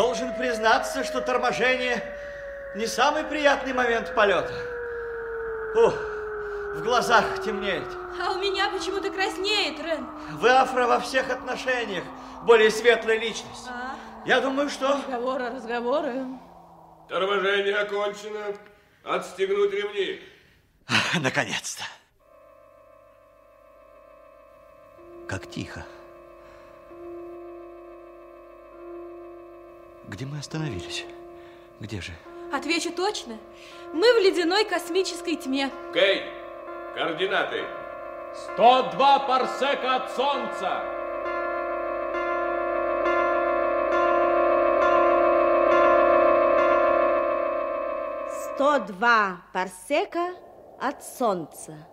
Должен признаться, что торможение не самый приятный момент полета. Ух, в глазах темнеет. А у меня почему-то краснеет, Рен. Вы афро во всех отношениях, более светлая личность. А? Я думаю, что... Разговоры, разговоры. Торможение окончено. Отстегнуть ремни. Наконец-то. Как тихо. Где мы остановились? Где же? Отвечу точно. Мы в ледяной космической тьме. Кей, координаты. 102 парсека от Солнца. Сто два парсека от Солнца.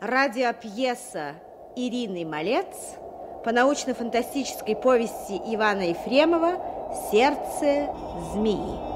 Радиопьеса Ирины Малец по научно-фантастической повести Ивана Ефремова «Сердце змеи».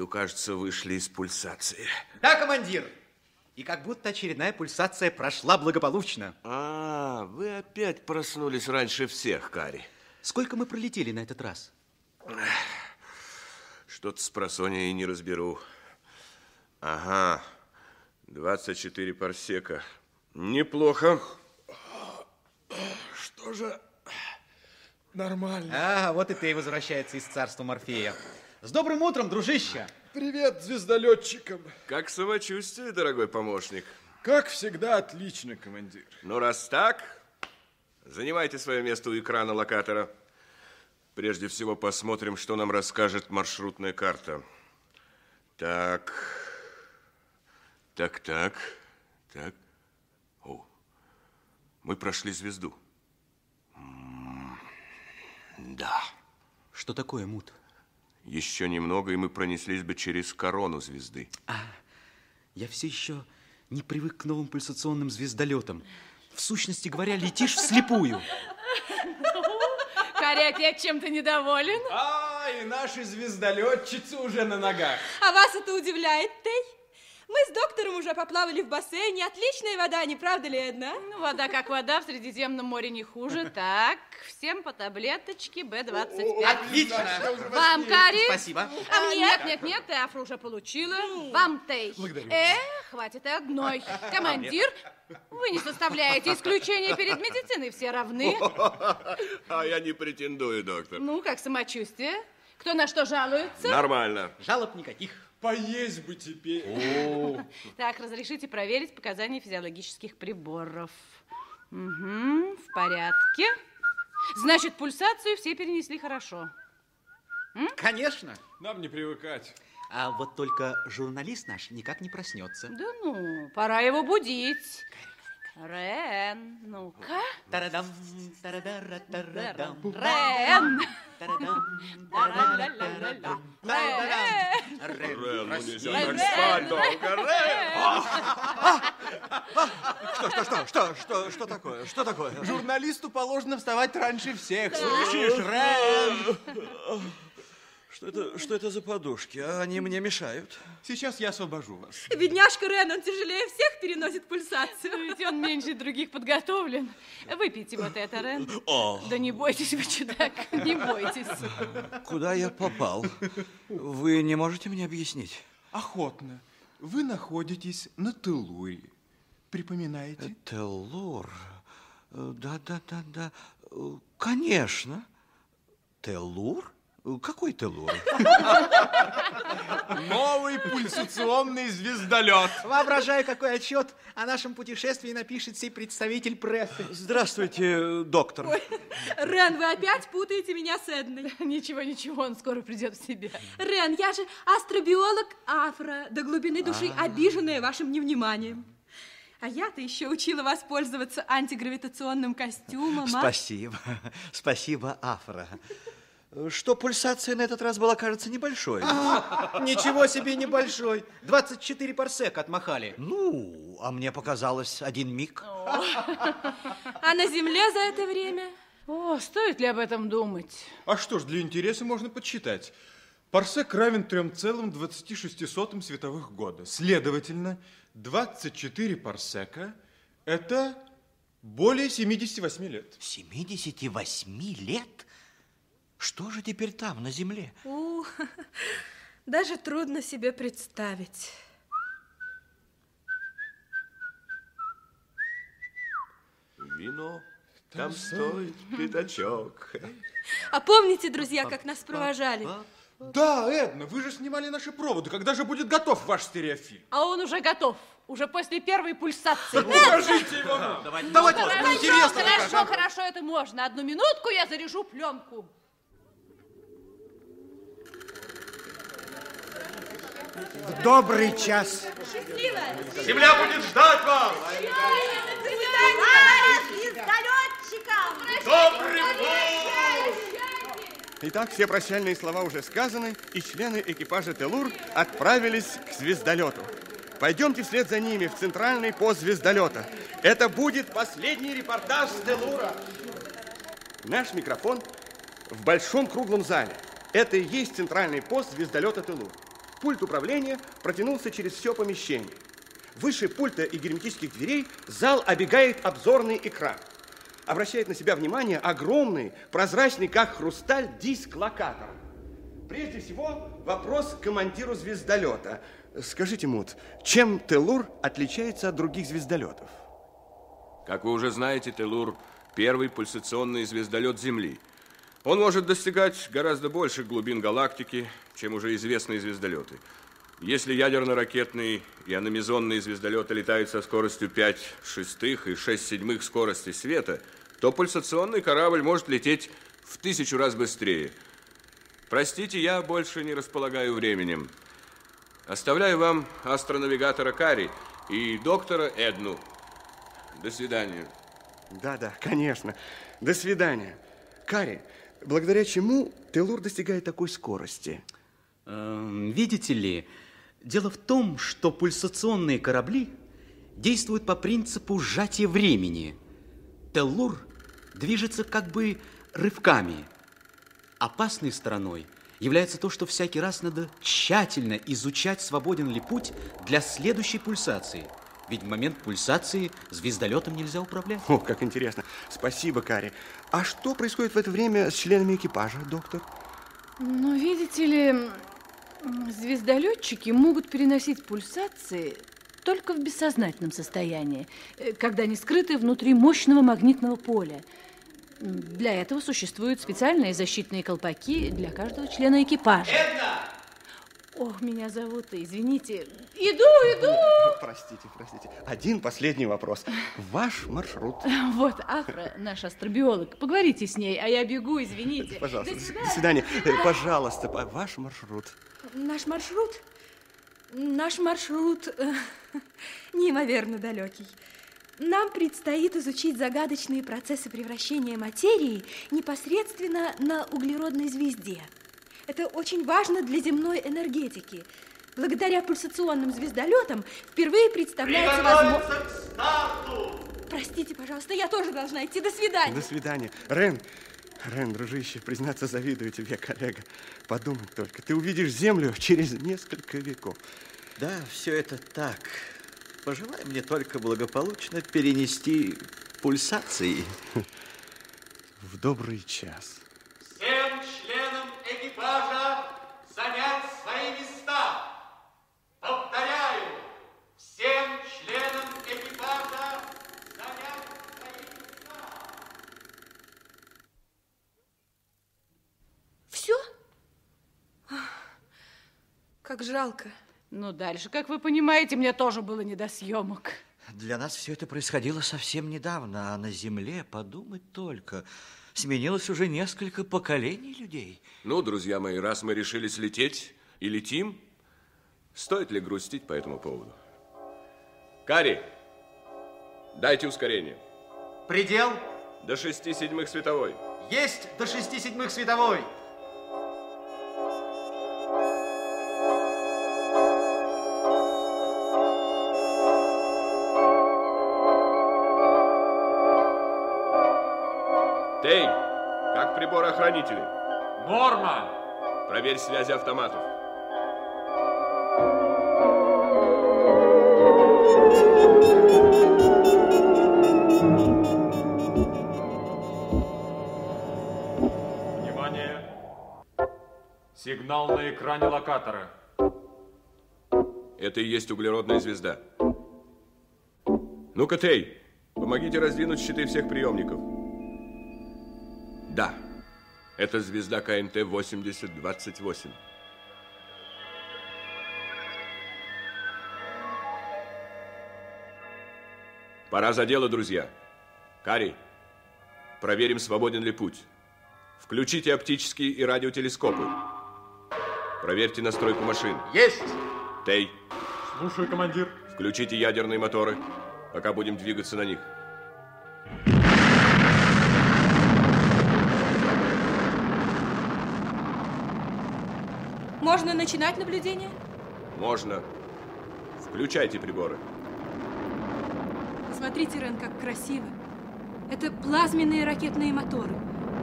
Ну, кажется, вышли из пульсации. Да, командир. И как будто очередная пульсация прошла благополучно. А, вы опять проснулись раньше всех, Кари. Сколько мы пролетели на этот раз? Что-то с просонья и не разберу. Ага, 24 парсека. Неплохо. Что же, нормально. А, вот и ты возвращается из царства Морфея. С добрым утром, дружище. Привет звездолетчикам. Как самочувствие, дорогой помощник? Как всегда, отлично, командир. Ну, раз так, занимайте свое место у экрана локатора. Прежде всего посмотрим, что нам расскажет маршрутная карта. Так, так, так, так. О, мы прошли звезду. М, Да. Что такое, Мут? Еще немного, и мы пронеслись бы через корону звезды. Я все еще не привык к новым пульсационным звездолетам. В сущности говоря, летишь вслепую. Кари опять чем-то недоволен. А, и наши звездолетчицы уже на ногах. А вас это удивляет, Тей? Мы с доктором уже поплавали в бассейне. Отличная вода, не правда ли, Эдна? Ну, вода как вода, в Средиземном море не хуже. Так, всем по таблеточке Б-25. Отлично. Вам, Кари? Спасибо. А мне? Нет, нет, нет, ты Афру уже получила. Вам, Тей. Э, хватит и одной. Командир, вы не составляете исключения перед медициной, все равны. А я не претендую, доктор. Ну, как самочувствие? Кто на что жалуется? Нормально. Жалоб никаких. Поесть бы теперь. Так, разрешите проверить показания физиологических приборов. Угу, в порядке. Значит, пульсацию все перенесли хорошо. Конечно. Нам не привыкать. А вот только журналист наш никак не проснется. Да ну, пора его будить. Рен, ну-ка. Тарадам, тарадара, тарадам, Рен! тарадам, Ла-ла-ла-ла-ла. Рен! Ну нельзя так спать долго, Рен! Что, что, что, что, что, что такое? Что такое? Журналисту положено вставать раньше всех. Слышишь, Рен? Что это, что это за подушки? А Они мне мешают. Сейчас я освобожу вас. Бедняжка Рен, он тяжелее всех переносит пульсацию. Ведь он меньше других подготовлен. Выпейте вот это, Рен. О, Да не бойтесь вы, чудак, не бойтесь. куда я попал? Вы не можете мне объяснить? Охотно. Вы находитесь на Телуре. Припоминаете? Теллур. Э, Да, да, да, да. Э, Конечно. Теллур? Э, Какой Теллур? Новый пульс пульсационный звездолет. Воображаю, какой отчет о нашем путешествии напишет сей представитель прессы. Здравствуйте, доктор. Ой, Рен, вы опять путаете меня с Эдной. Ничего, ничего, он скоро придет в себя. Рен, я же астробиолог Афра, до глубины души обиженная вашим невниманием. А я-то еще учила вас пользоваться антигравитационным костюмом. а? Спасибо, спасибо, Афра. Что пульсация на этот раз была, кажется, небольшой. Ничего себе небольшой. 24 парсека отмахали. Ну, а мне показалось один миг. А на Земле за это время? О, стоит ли об этом думать? А что ж, для интереса можно подсчитать. Парсек равен 3,26 световых года. Следовательно, 24 парсека – это более 78 лет. 78 лет? Что же теперь там, на Земле? У, даже трудно себе представить. Вино, там стоит пятачок. А помните, друзья, как нас провожали? Да, Эдна, вы же снимали наши проводы. Когда же будет готов ваш стереофильм? А он уже готов. Уже после первой пульсации. Покажите его. Давайте, Хорошо, интересно. хорошо, хорошо, это можно. Одну минутку я заряжу пленку. В добрый час. Земля будет ждать вас! Добрый Итак, все прощальные слова уже сказаны, и члены экипажа Телур отправились к звездолету. Пойдемте вслед за ними в центральный пост звездолета. Это будет последний репортаж с Телура. Наш микрофон в большом круглом зале. Это и есть центральный пост звездолета Телур. Пульт управления протянулся через все помещение. Выше пульта и герметических дверей зал обегает обзорный экран. Обращает на себя внимание огромный, прозрачный, как хрусталь, диск локатора. Прежде всего, вопрос к командиру звездолета. Скажите, Мут, чем Телур отличается от других звездолетов? Как вы уже знаете, Телур – первый пульсационный звездолет Земли. Он может достигать гораздо больших глубин галактики, чем уже известные звездолеты. Если ядерно-ракетные и аномизонные звездолеты летают со скоростью 5 шестых и 6 седьмых скорости света, то пульсационный корабль может лететь в тысячу раз быстрее. Простите, я больше не располагаю временем. Оставляю вам астронавигатора Кари и доктора Эдну. До свидания. Да-да, конечно. До свидания. Кари, благодаря чему Телур достигает такой скорости? Эм, Видите ли, дело в том, что пульсационные корабли действуют по принципу сжатия времени. Теллур движется как бы рывками. Опасной стороной является то, что всякий раз надо тщательно изучать, свободен ли путь для следующей пульсации. Ведь в момент пульсации звездолетом нельзя управлять. О, как интересно. Спасибо, Кари. А что происходит в это время с членами экипажа, доктор? Ну, видите ли, звездолетчики могут переносить пульсации только в бессознательном состоянии, э, когда они скрыты внутри мощного магнитного поля. Для этого существуют специальные защитные колпаки для каждого члена экипажа. Ох, меня зовут, извините. Иду, иду! Простите, простите. Один последний вопрос. Ваш маршрут. Вот, Афра, наш астробиолог. Поговорите с ней, а я бегу, извините. Пожалуйста, До до свидания. свидания. Э, Пожалуйста, по- ваш маршрут. Наш маршрут? Наш маршрут э, неимоверно далекий. Нам предстоит изучить загадочные процессы превращения материи непосредственно на углеродной звезде. Это очень важно для земной энергетики. Благодаря пульсационным звездолетам впервые представляется возможность... Простите, пожалуйста, я тоже должна идти. До свидания. До свидания. Рен, Рен, дружище, признаться, завидую тебе, коллега. Подумать только, ты увидишь Землю через несколько веков. Да, все это так. Пожелай мне только благополучно перенести пульсации. В добрый час. Всем членам экипажа занять свои места. Повторяю, всем членам экипажа занять свои места. Все? Как жалко. Ну, дальше, как вы понимаете, мне тоже было не до съемок. Для нас все это происходило совсем недавно, а на Земле, подумать только, сменилось уже несколько поколений людей. Ну, друзья мои, раз мы решились лететь и летим, стоит ли грустить по этому поводу? Кари, дайте ускорение. Предел? До шести седьмых световой. Есть до шести седьмых световой. Приборы-охранители? Норма! Проверь связи автоматов. Внимание! Сигнал на экране локатора. Это и есть углеродная звезда. Ну-ка, Тей, помогите раздвинуть щиты всех приемников. Это звезда КНТ 8028. Пора за дело, друзья. Кари, проверим, свободен ли путь. Включите оптические и радиотелескопы. Проверьте настройку машин. Есть! Тей, Слушаю, командир. включите ядерные моторы, пока будем двигаться на них. Можно начинать наблюдение? Можно. Включайте приборы. Посмотрите, Рен, как красиво. Это плазменные ракетные моторы.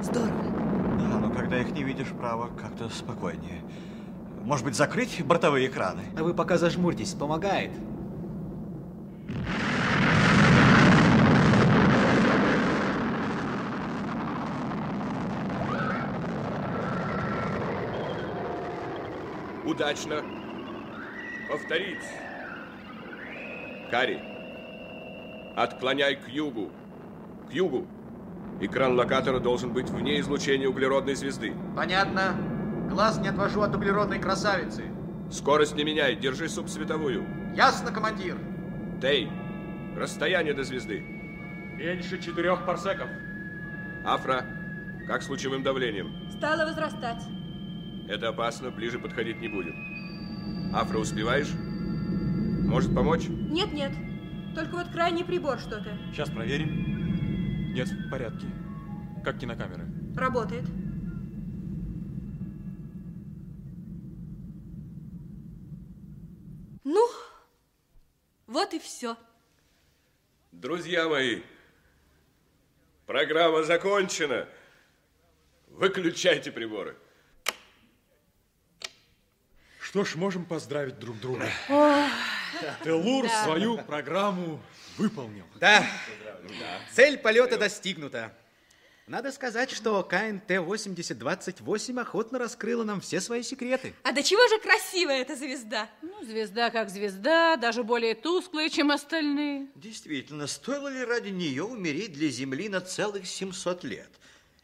Здорово. Да, но когда их не видишь, право, как-то спокойнее. Может быть, закрыть бортовые экраны? А вы пока зажмурьтесь, помогает. Удачно. Повторить. Кари, отклоняй к югу. К югу. Экран локатора должен быть вне излучения углеродной звезды. Понятно. Глаз не отвожу от углеродной красавицы. Скорость не меняй, держи субсветовую. Ясно, командир. Тей, расстояние до звезды. Меньше четырех парсеков. Афра, как с лучевым давлением? Стало возрастать. Это опасно, ближе подходить не будем. Афра, успеваешь? Может помочь? Нет, нет. Только вот крайний прибор что-то. Сейчас проверим. Нет, в порядке. Как кинокамеры. Работает. Ну, вот и все. Друзья мои, программа закончена. Выключайте приборы. Что ж, можем поздравить друг друга. Ох, Телур Да. свою программу выполнил. Да. Цель полета достигнута. Надо сказать, что КНТ-8028 охотно раскрыла нам все свои секреты. А до чего же красивая эта звезда? Ну, звезда как звезда, даже более тусклая, чем остальные. Действительно, стоило ли ради нее умереть для Земли на целых 700 лет?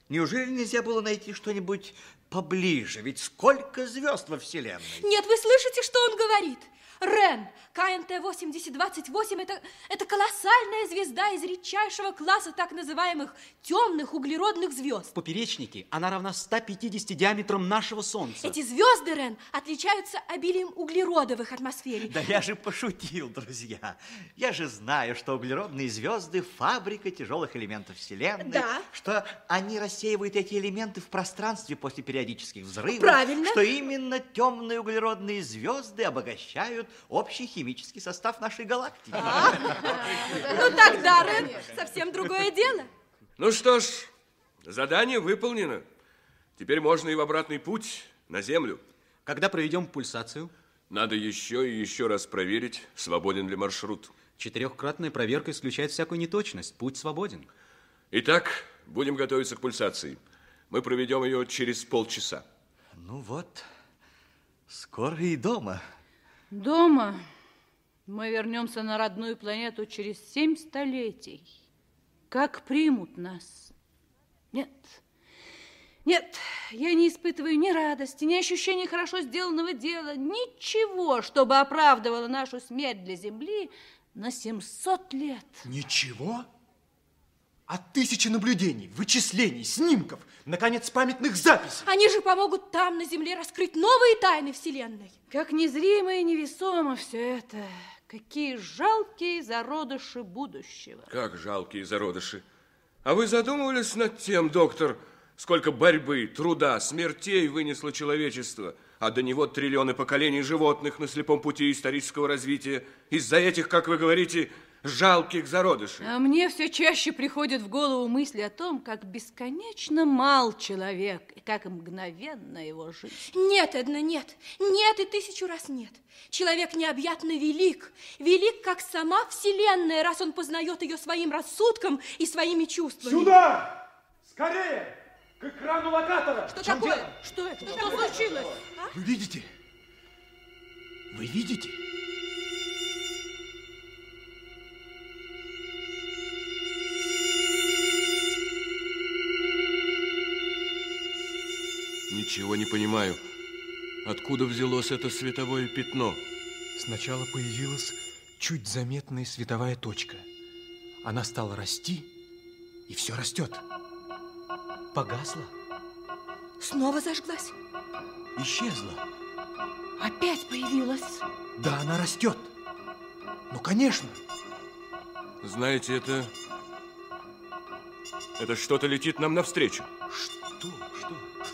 Неужели нельзя было найти что-нибудь поближе? Ведь сколько звезд во Вселенной? Нет, вы слышите, что он говорит? Рен, КНТ-8028 это, это колоссальная звезда из редчайшего класса так называемых темных углеродных звезд. В поперечнике она равна 150 диаметрам нашего Солнца. Эти звезды, Рен, отличаются обилием углерода в их атмосфере. Да я же пошутил, друзья. Я же знаю, что углеродные звезды – фабрика тяжелых элементов Вселенной. Да. Что они рассеивают эти элементы в пространстве после периодических взрывов. Правильно. Что именно темные углеродные звезды обогащают общий химический состав нашей галактики. Ну тогда, Рен, совсем другое дело. Ну что ж, задание выполнено. Теперь можно и в обратный путь на Землю. Когда проведем пульсацию? Надо еще и еще раз проверить, свободен ли маршрут. Четырехкратная проверка исключает всякую неточность. Путь свободен. Итак, будем готовиться к пульсации. Мы проведем ее через полчаса. Ну вот, скоро и дома. Дома мы вернемся на родную планету через семь столетий. Как примут нас? Нет, Нет, я не испытываю ни радости, ни ощущения хорошо сделанного дела, ничего, чтобы оправдывало нашу смерть для Земли на 700 лет. Ничего? А тысячи наблюдений, вычислений, снимков, наконец, памятных записей. Они же помогут там, на Земле, раскрыть новые тайны Вселенной. Как незримо и невесомо все это. Какие жалкие зародыши будущего. Как жалкие зародыши. А вы задумывались над тем, доктор, сколько борьбы, труда, смертей вынесло человечество, а до него триллионы поколений животных на слепом пути исторического развития. Из-за этих, как вы говорите, жалких зародышей. А мне все чаще приходят в голову мысли о том, как бесконечно мал человек и как мгновенно его жизнь. Нет, Эдна, нет. Нет и тысячу раз нет. Человек необъятно велик. Велик, как сама Вселенная, раз он познает ее своим рассудком и своими чувствами. Сюда! Скорее! К экрану локатора! Что такое? Что это? Что, случилось? Вы видите? Вы видите? Ничего не понимаю. Откуда взялось это световое пятно? Сначала появилась чуть заметная световая точка. Она стала расти, и все растет. Погасла, Снова зажглась. исчезла. Опять появилась. Да, она растет. Ну, конечно. Знаете, это... Это что-то летит нам навстречу. Что?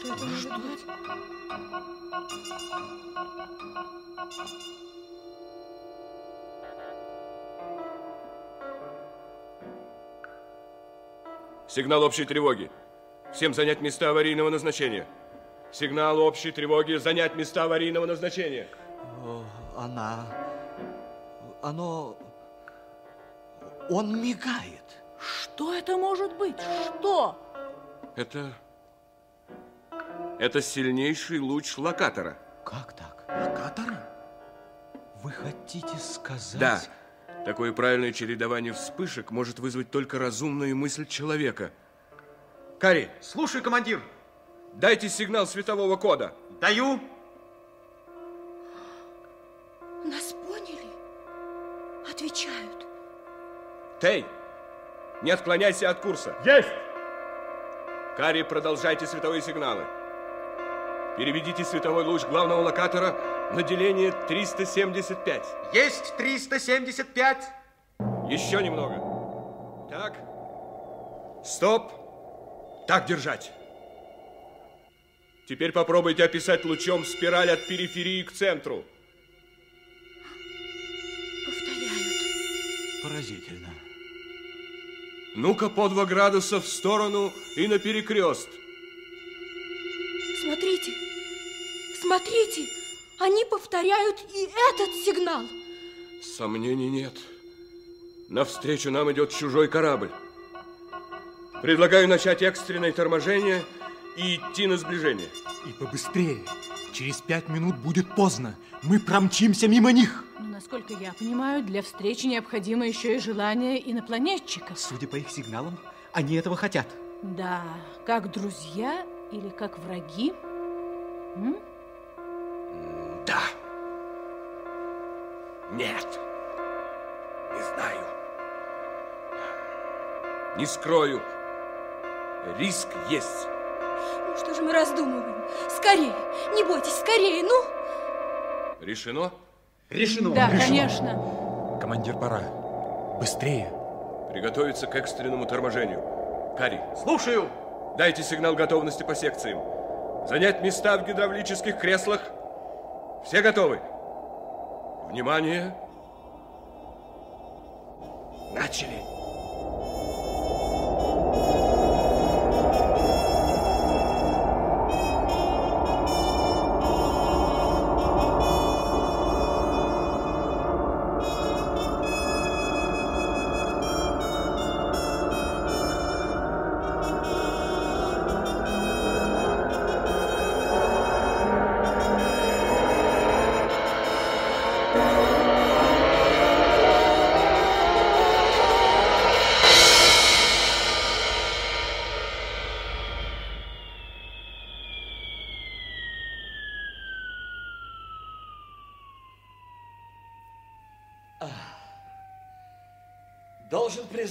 Это может быть? Сигнал общей тревоги. Всем занять места аварийного назначения. Сигнал общей тревоги. Занять места аварийного назначения. Она... Оно... Он мигает. Что это может быть? Что? Это... Это сильнейший луч локатора. Как так? Локатора? Вы хотите сказать... Да. Такое правильное чередование вспышек может вызвать только разумную мысль человека. Кари, Слушай, командир. дайте сигнал светового кода. Даю. Нас поняли? Отвечают. Тей, не отклоняйся от курса. Есть! Кари, продолжайте световые сигналы. Переведите световой луч главного локатора на деление 375. Есть 375. Еще немного. Так. Стоп. Так держать. Теперь попробуйте описать лучом спираль от периферии к центру. Повторяют. Поразительно. Ну-ка по два градуса в сторону и на перекрест. Смотрите. Смотрите. Они повторяют и этот сигнал. Сомнений нет. Навстречу нам идет чужой корабль. Предлагаю начать экстренное торможение и идти на сближение. И побыстрее. Через пять минут будет поздно. Мы промчимся мимо них. Ну, насколько я понимаю, для встречи необходимо еще и желание инопланетчиков. Судя по их сигналам, они этого хотят. Да, как друзья или как враги? М? Да. Нет. Не знаю. Не скрою. Риск есть. Ну что же мы раздумываем? Скорее. Не бойтесь, скорее, ну. Решено? Решено. Да, решено. конечно. Командир, пора. Быстрее. Приготовиться к экстренному торможению. Кари, Слушаю. дайте сигнал готовности по секциям. Занять места в гидравлических креслах. Все готовы? Внимание! Начали!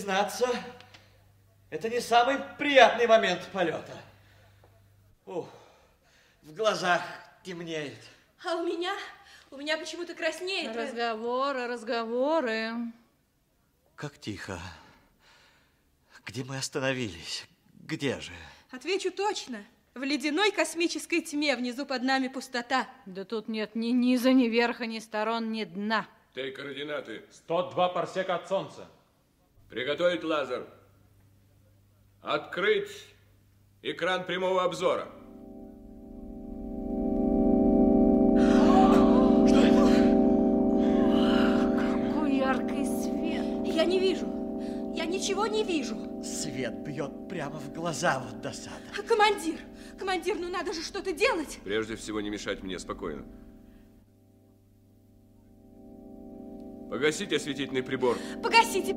Признаться, это не самый приятный момент полета. Ух, в глазах темнеет. А у меня, у меня почему-то краснеет. Разговоры, разговоры. Как тихо. Где мы остановились? Где же? Отвечу точно. В ледяной космической тьме внизу под нами пустота. Да тут нет ни низа, ни верха, ни сторон, ни дна. Дай координаты. 102 парсека от Солнца. Приготовить лазер. Открыть экран прямого обзора. Какой яркий свет. Я не вижу. Я ничего не вижу. Свет бьет прямо в глаза, вот досада. Командир, командир, ну надо же что-то делать. Прежде всего, не мешать мне спокойно. Погасите осветительный прибор. Погасите.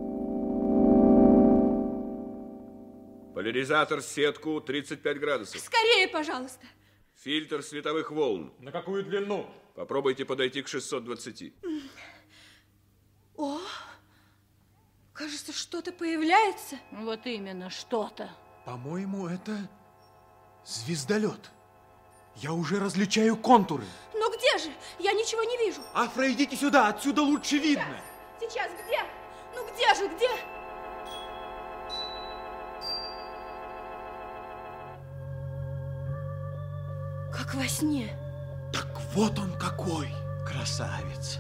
Поляризатор сетку 35 градусов. Скорее, пожалуйста. Фильтр световых волн. На какую длину? Попробуйте подойти к 620. О, кажется, что-то появляется. Вот именно, что-то. По-моему, это звездолет. Я уже различаю контуры. Но где же? Я ничего не вижу. Афра, идите сюда, отсюда лучше видно. Сейчас где? Ну где же, где? Как во сне. Так вот он какой. Красавец.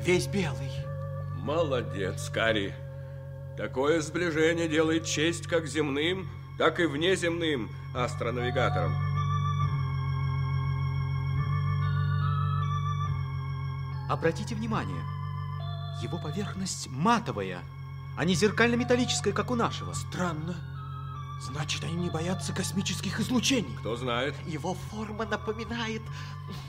Весь белый. Молодец, Кари. Такое сближение делает честь как земным, так и внеземным астронавигаторам. Обратите внимание, его поверхность матовая, а не зеркально-металлическая, как у нашего. Странно. Значит, они не боятся космических излучений. Кто знает? Его форма напоминает...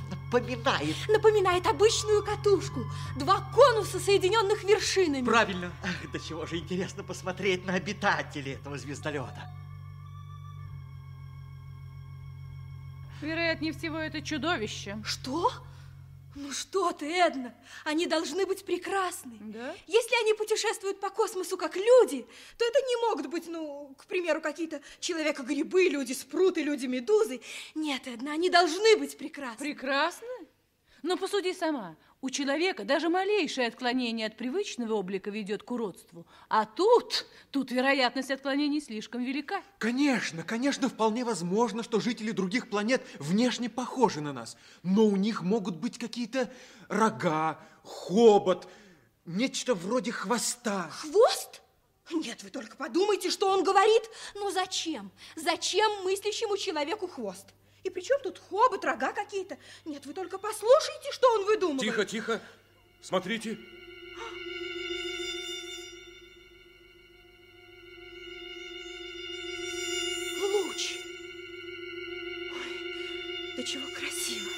Напоминает... Напоминает обычную катушку. Два конуса, соединенных вершинами. Правильно. Ах, до чего же интересно посмотреть на обитателей этого звездолета. Вероятнее всего, это чудовище. Что? Ну что ты, Эдна, они должны быть прекрасны. Да? Если они путешествуют по космосу как люди, то это не могут быть, ну, к примеру, какие-то человека-грибы, люди-спруты, люди-медузы. Нет, Эдна, они должны быть прекрасны. Прекрасно. Но посуди сама. У человека даже малейшее отклонение от привычного облика ведет к уродству. А тут, тут вероятность отклонений слишком велика. Конечно, конечно, вполне возможно, что жители других планет внешне похожи на нас. Но у них могут быть какие-то рога, хобот, нечто вроде хвоста. Хвост? Нет, вы только подумайте, что он говорит. Ну зачем? Зачем мыслящему человеку хвост? И при чем тут хобот, рога какие-то? Нет, вы только послушайте, что он выдумывает. Тихо, тихо. Смотрите. Луч. Ой, да чего красиво.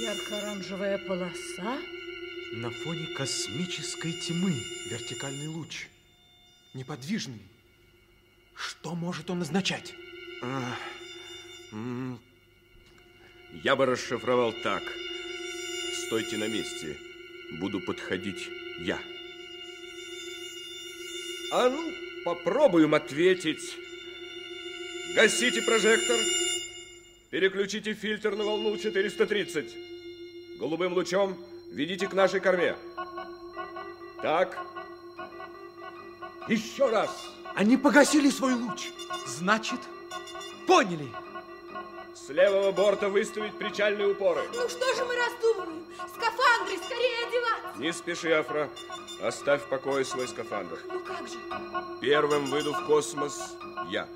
Ярко-оранжевая полоса. На фоне космической тьмы вертикальный луч. Неподвижный. Что может он означать? А, Я бы расшифровал так. Стойте на месте. Буду подходить я. А ну, попробуем ответить. Гасите прожектор. Переключите фильтр на волну 430. Голубым лучом ведите к нашей корме. Так. Еще раз. Они погасили свой луч. Значит, поняли. С левого борта выставить причальные упоры. Ну что же мы раздумываем? Скафандры, скорее одеваться. Не спеши, Афра. Оставь в покое свой скафандр. Ну как же? Первым выйду в космос я.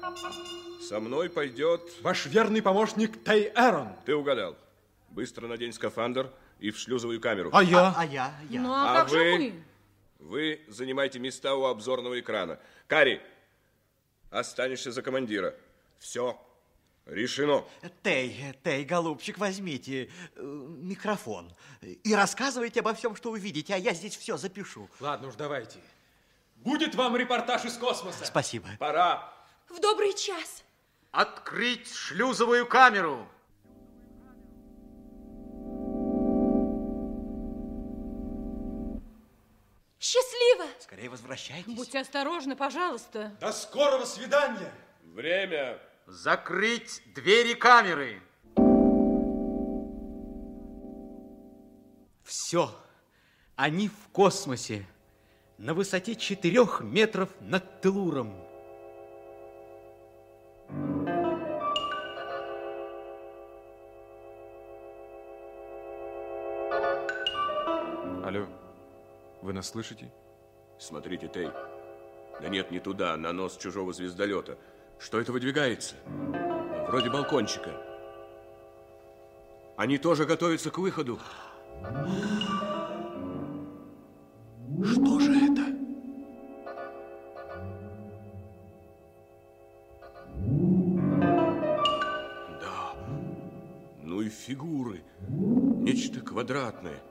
Со мной пойдет... Ваш верный помощник Тай Эрон. Ты угадал. Быстро надень скафандр и в шлюзовую камеру. А я? А, а я, я. Ну а, А как вы? же мы? Вы занимаете места у обзорного экрана. Кари, останешься за командира. Все решено. Тей, Тей, голубчик, возьмите э, микрофон и рассказывайте обо всем, что увидите, а я здесь все запишу. Ладно уж, давайте. Будет вам репортаж из космоса. Спасибо. Пора. В добрый час. Открыть шлюзовую камеру. Счастливо! Скорее возвращайтесь. Будьте осторожны, пожалуйста. До скорого свидания! Время. Закрыть двери камеры. Все. Они в космосе. На высоте четырех метров над Телуром. Алло, вы нас слышите? Смотрите, Тей. Да нет, не туда, на нос чужого звездолета. Что это выдвигается? Вроде балкончика. Они тоже готовятся к выходу. Что же это? Да. Ну и фигуры. Нечто квадратное.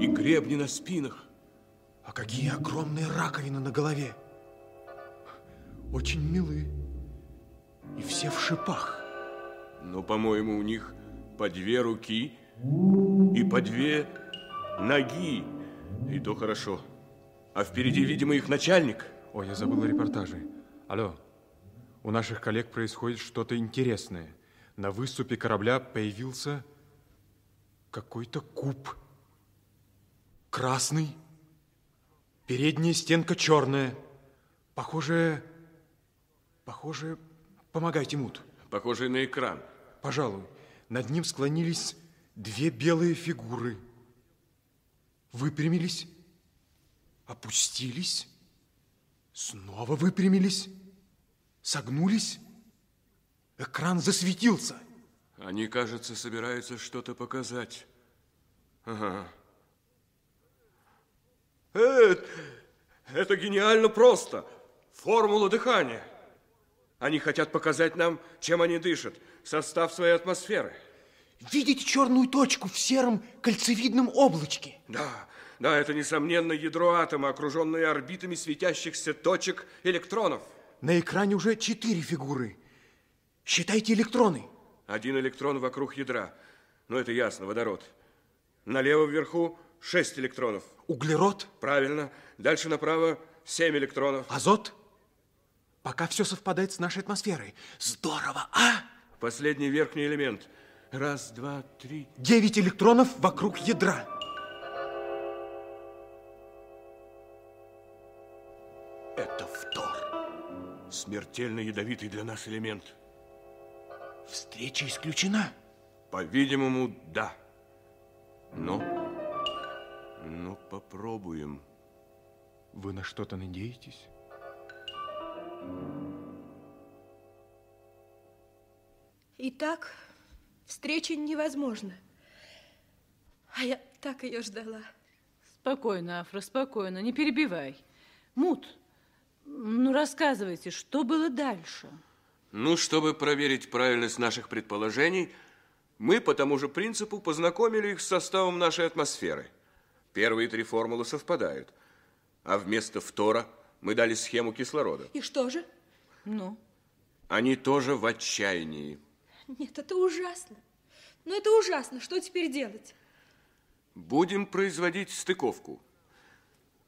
И гребни на спинах. А какие огромные раковины на голове. Очень милые. И все в шипах. Но, по-моему, у них по две руки и по две ноги. И то хорошо. А впереди, видимо, их начальник. Ой, я забыл о репортаже. Алло, у наших коллег происходит что-то интересное. На выступе корабля появился какой-то куб. Красный. Передняя стенка черная. Похоже... Похоже... Помогайте, Мут. Похоже на экран. Пожалуй. Над ним склонились две белые фигуры. Выпрямились, опустились, снова выпрямились, согнулись. Экран засветился. Они, кажется, собираются что-то показать. Ага. Это, это гениально просто. Формула дыхания. Они хотят показать нам, чем они дышат, состав своей атмосферы. Видите черную точку в сером кольцевидном облачке? Да, да, это, несомненно, ядро атома, окруженное орбитами светящихся точек электронов. На экране уже четыре фигуры. Считайте электроны. Один электрон вокруг ядра. Ну, это ясно, водород. Налево вверху шесть электронов. Углерод? Правильно. Дальше направо семь электронов. Азот? Пока все совпадает с нашей атмосферой. Здорово, а? Последний верхний элемент. Раз, два, три. Девять электронов вокруг ядра. Это фтор. Смертельно ядовитый для нас элемент. Встреча исключена. По-видимому, да. Но, ну, попробуем. Вы на что-то надеетесь? Итак, встреча невозможна. А я так ее ждала. Спокойно, Афра, спокойно, не перебивай. Мут, ну рассказывайте, что было дальше? Ну, чтобы проверить правильность наших предположений, мы по тому же принципу познакомили их с составом нашей атмосферы. Первые три формулы совпадают. А вместо фтора мы дали схему кислорода. И что же? Ну? Они тоже в отчаянии. Нет, это ужасно. Ну, это ужасно. Что теперь делать? Будем производить стыковку.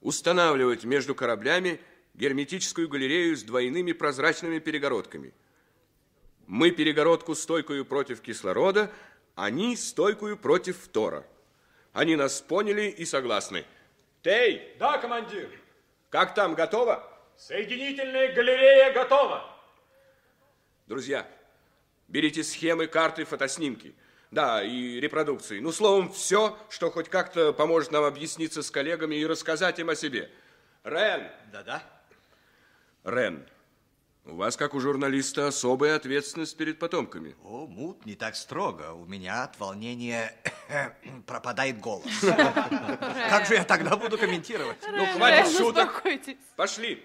Устанавливать между кораблями герметическую галерею с двойными прозрачными перегородками. Мы перегородку стойкую против кислорода, они стойкую против фтора. Они нас поняли и согласны. Тей! Да, командир. Как там, готово? Соединительная галерея готова. Друзья, берите схемы, карты, фотоснимки. Да, и репродукции. Ну, словом, все, что хоть как-то поможет нам объясниться с коллегами и рассказать им о себе. Рен! Да-да. Рен, у вас, как у журналиста, особая ответственность перед потомками. О, Мут, не так строго. У меня от волнения пропадает голос. Как же я тогда буду комментировать? Ну, хватит шуток. Пошли.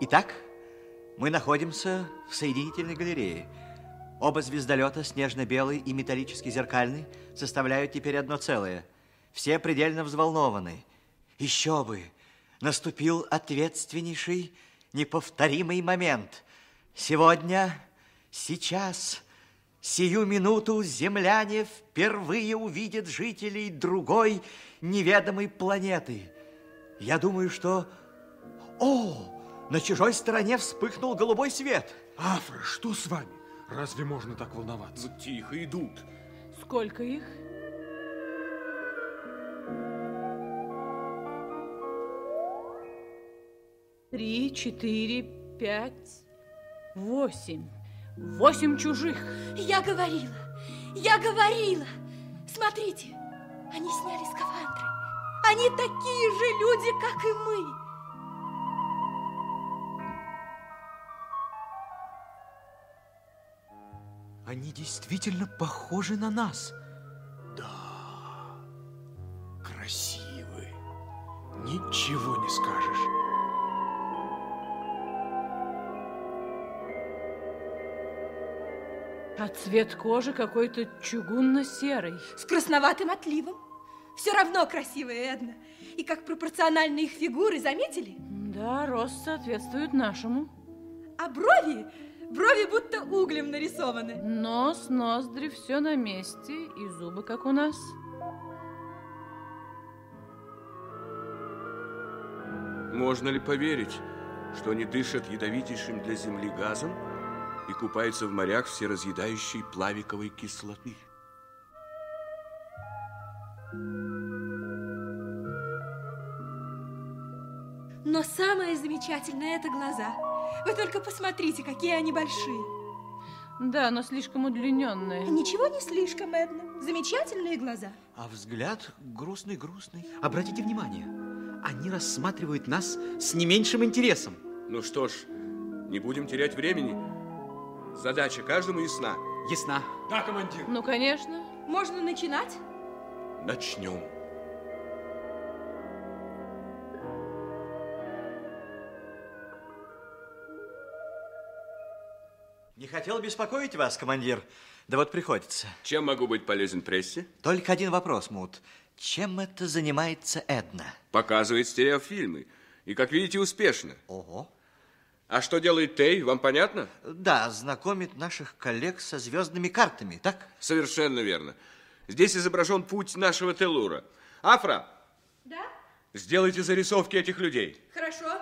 Итак, мы находимся в соединительной галерее. Оба звездолета, снежно-белый и металлический зеркальный, составляют теперь одно целое. Все предельно взволнованы. Еще бы! Наступил ответственнейший, неповторимый момент. Сегодня, Сейчас, сию минуту, земляне впервые увидят жителей другой неведомой планеты. Я думаю, что... О, на чужой стороне вспыхнул голубой свет. Афра, что с вами? Разве можно так волноваться? Ну, тихо, идут. Сколько их? Три, четыре, пять, восемь. Восемь чужих. Я говорила, я говорила. Смотрите, они сняли скафандры. Они такие же люди, как и мы. Они действительно похожи на нас. Красивы. Ничего не скажешь. А цвет кожи какой-то чугунно-серый. С красноватым отливом. Все равно красивые, Эдна. И как пропорциональны их фигуры, заметили? Да, рост соответствует нашему. А брови, брови будто углем нарисованы. Нос, ноздри, все на месте, и зубы, как у нас. Можно ли поверить, что они дышат ядовитейшим для Земли газом и купаются в морях всеразъедающей плавиковой кислоты? Но самое замечательное – это глаза. Вы только посмотрите, какие они большие. Да, но слишком удлиненные. Ничего не слишком, Эдна. Замечательные глаза. А взгляд грустный-грустный. Обратите внимание, они рассматривают нас с не меньшим интересом. Ну что ж, не будем терять времени. Задача каждому ясна. Ясна. Да, командир. Ну, конечно. Можно начинать? Начнем. Хотел беспокоить вас, командир. Да вот приходится. Чем могу быть полезен прессе? Только один вопрос, Мут. Чем это занимается Эдна? Показывает стереофильмы. И, как видите, успешно. Ого. А что делает Тей, вам понятно? Да, знакомит наших коллег со звездными картами, так? Совершенно верно. Здесь изображен путь нашего Телура. Афра, Да? сделайте зарисовки этих людей. Хорошо.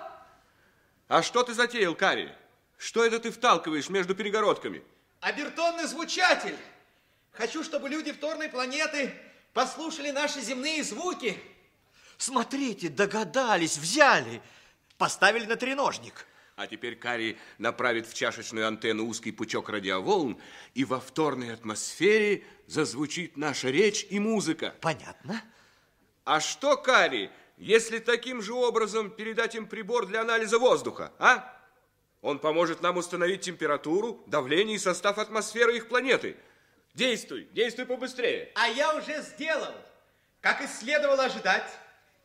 А что ты затеял, Кари? Что это ты вталкиваешь между перегородками? Обертонный звучатель. Хочу, чтобы люди вторной планеты послушали наши земные звуки. Смотрите, догадались, взяли. Поставили на треножник. А теперь Кари направит в чашечную антенну узкий пучок радиоволн, и во вторной атмосфере зазвучит наша речь и музыка. Понятно. А что, Кари, если таким же образом передать им прибор для анализа воздуха, а? Он поможет нам установить температуру, давление и состав атмосферы их планеты. Действуй, действуй побыстрее. А я уже сделал. Как и следовало ожидать,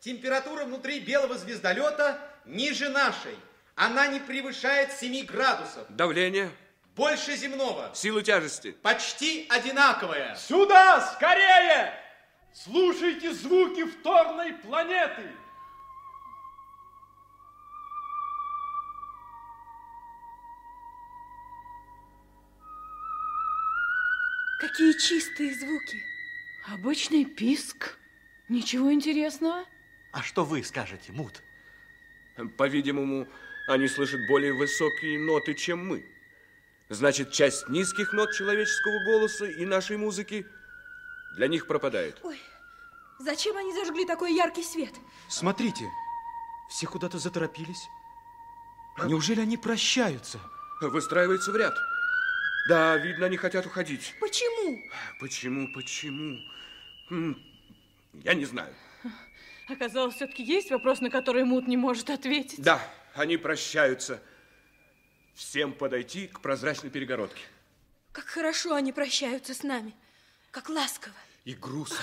температура внутри белого звездолета ниже нашей. Она не превышает 7 градусов. Давление, Больше земного. силы тяжести. Почти одинаковая. Сюда, скорее! Слушайте звуки вторной планеты! Какие чистые звуки. Обычный писк. Ничего интересного. А что вы скажете, Мут? По-видимому, они слышат более высокие ноты, чем мы. Значит, часть низких нот человеческого голоса и нашей музыки для них пропадает. Ой, зачем они зажгли такой яркий свет? Смотрите, все куда-то заторопились. Неужели они прощаются? Выстраивается в ряд. Да, видно, они хотят уходить. Почему? Почему, почему? Я не знаю. Оказалось, все-таки есть вопрос, на который Мут не может ответить. Да, они прощаются. Всем подойти к прозрачной перегородке. Как хорошо они прощаются с нами. Как ласково. И грустно.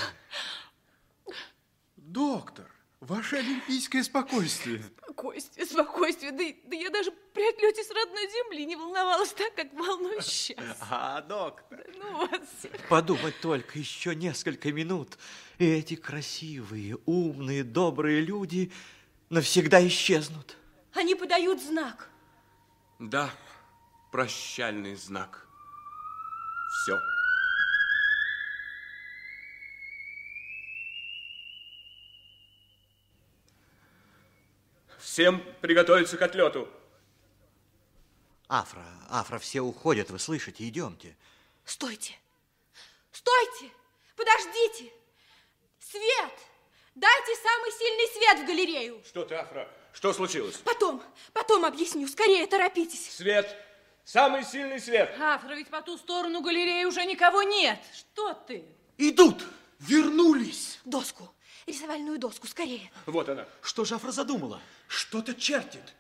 Доктор, ваше олимпийское спокойствие. Спокойствие, спокойствие. Да, да я даже при отлете с родной земли не волновалась так, как волнуюсь сейчас. А, доктор. Ну вот. Подумать только, еще несколько минут, и эти красивые, умные, добрые люди навсегда исчезнут. Они подают знак. Да, прощальный знак. Все. Всем приготовиться к отлету. Афра, Афра, все уходят, вы слышите, идемте. Стойте! Стойте! Подождите! Свет! Дайте самый сильный свет в галерею. Что ты, Афра? Что случилось? Потом, потом объясню. Скорее, торопитесь. Свет! Самый сильный свет! Афра, ведь по ту сторону галереи уже никого нет. Что ты? Идут! Вернулись! Доску. Рисовальную доску, скорее. Вот она. Что же Афра задумала? Что-то чертит.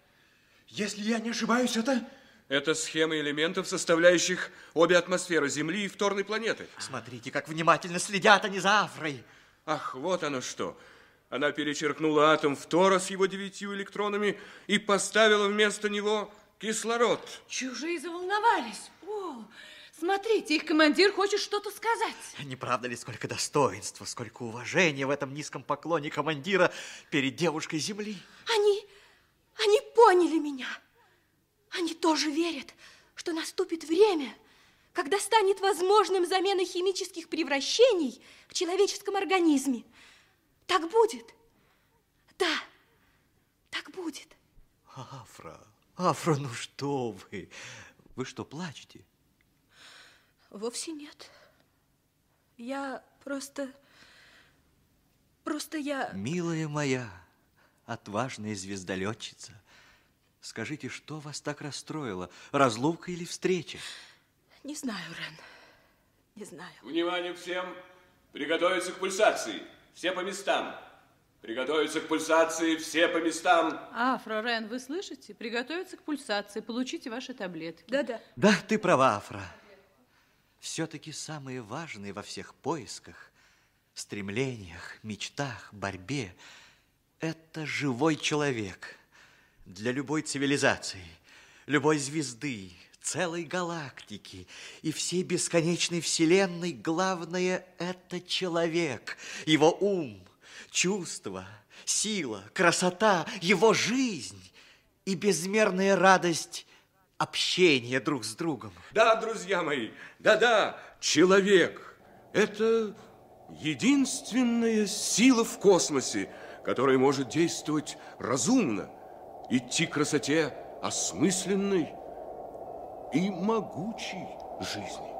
Если я не ошибаюсь, это... Это схема элементов, составляющих обе атмосферы Земли и вторной планеты. Смотрите, как внимательно следят они за Афрой. Ах, вот оно что. Она перечеркнула атом фтора с его девятью электронами и поставила вместо него кислород. Чужие заволновались. О, смотрите, их командир хочет что-то сказать. Не правда ли, сколько достоинства, сколько уважения в этом низком поклоне командира перед девушкой Земли? Они, они поняли меня. Они тоже верят, что наступит время, когда станет возможным замена химических превращений в человеческом организме. Так будет. Да, так будет. Афра, Афра, ну что вы? Вы что, плачете? Вовсе нет. Я просто... Просто я... Милая моя, отважная звездолетчица, скажите, что вас так расстроило? Разлука или встреча? Не знаю, Рен. Не знаю. Внимание всем! Приготовиться к пульсации. Все по местам. Приготовиться к пульсации. Все по местам. Афра, Рен, вы слышите? Приготовиться к пульсации. Получите ваши таблетки. Да-да. Да, ты права, Афра. Все-таки самые важные во всех поисках, стремлениях, мечтах, борьбе – это живой человек. Для любой цивилизации, любой звезды, целой галактики и всей бесконечной вселенной главное – это человек, его ум, чувства, сила, красота, его жизнь и безмерная радость общения друг с другом. Да, друзья мои, да-да, человек – это единственная сила в космосе, которая может действовать разумно, идти к красоте осмысленной и могучей жизни.